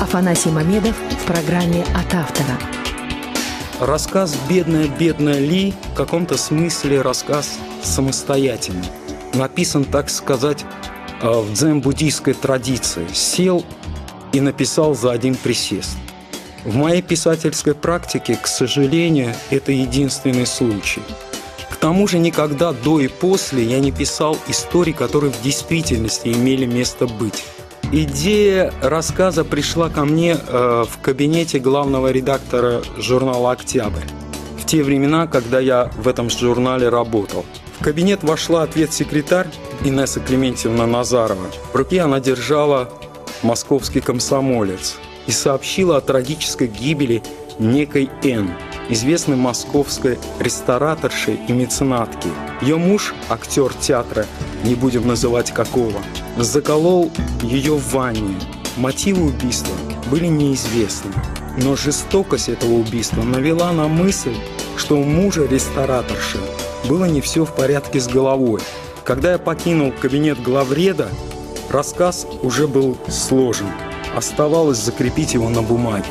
Афанасий Мамедов в программе «От автора». Рассказ «Бедная-бедная Ли» в каком-то смысле рассказ самостоятельный. Написан, так сказать, э, в дзен-буддийской традиции. Сел и написал за один присест. В моей писательской практике, к сожалению, это единственный случай. К тому же никогда до и после я не писал историй, которые в действительности имели место быть. Идея рассказа пришла ко мне э, в кабинете главного редактора журнала «Октябрь» в те времена, когда я в этом журнале работал. В кабинет вошла ответ-секретарь Инесса Клементьевна Назарова. В руке она держала московский комсомолец и сообщила о трагической гибели некой Н, известной московской рестораторши и меценатки. Ее муж, актер театра, не будем называть какого, заколол ее в ванне. Мотивы убийства были неизвестны, но жестокость этого убийства навела на мысль, что у мужа рестораторши было не все в порядке с головой. Когда я покинул кабинет главреда, рассказ уже был сложен. Оставалось закрепить его на бумаге.